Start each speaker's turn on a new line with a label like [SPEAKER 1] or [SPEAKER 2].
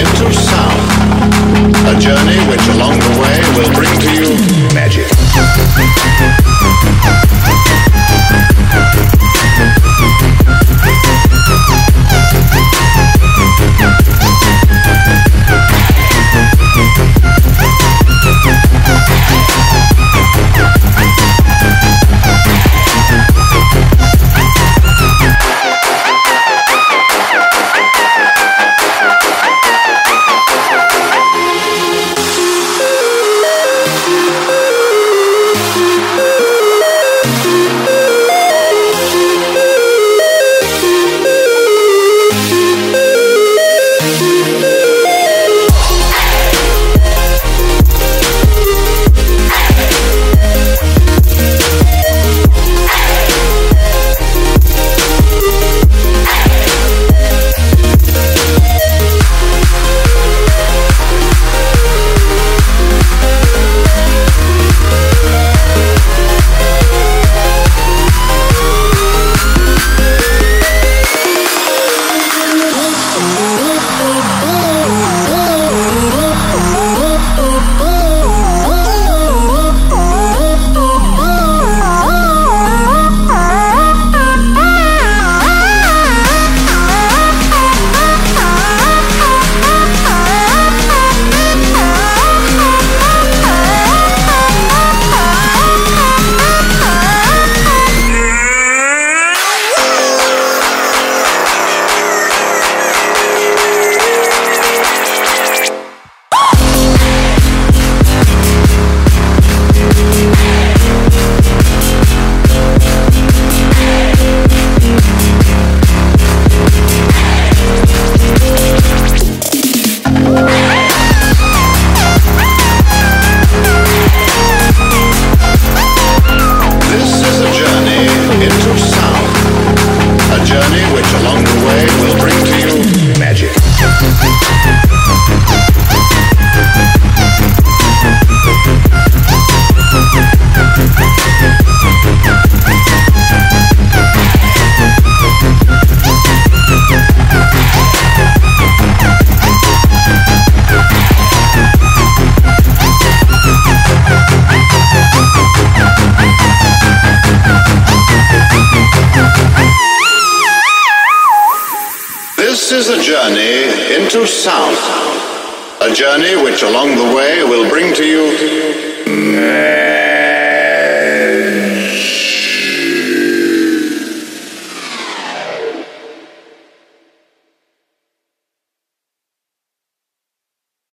[SPEAKER 1] into sound. A journey which along the way will bring to you is a journey into sound. A journey which along the way will bring to you.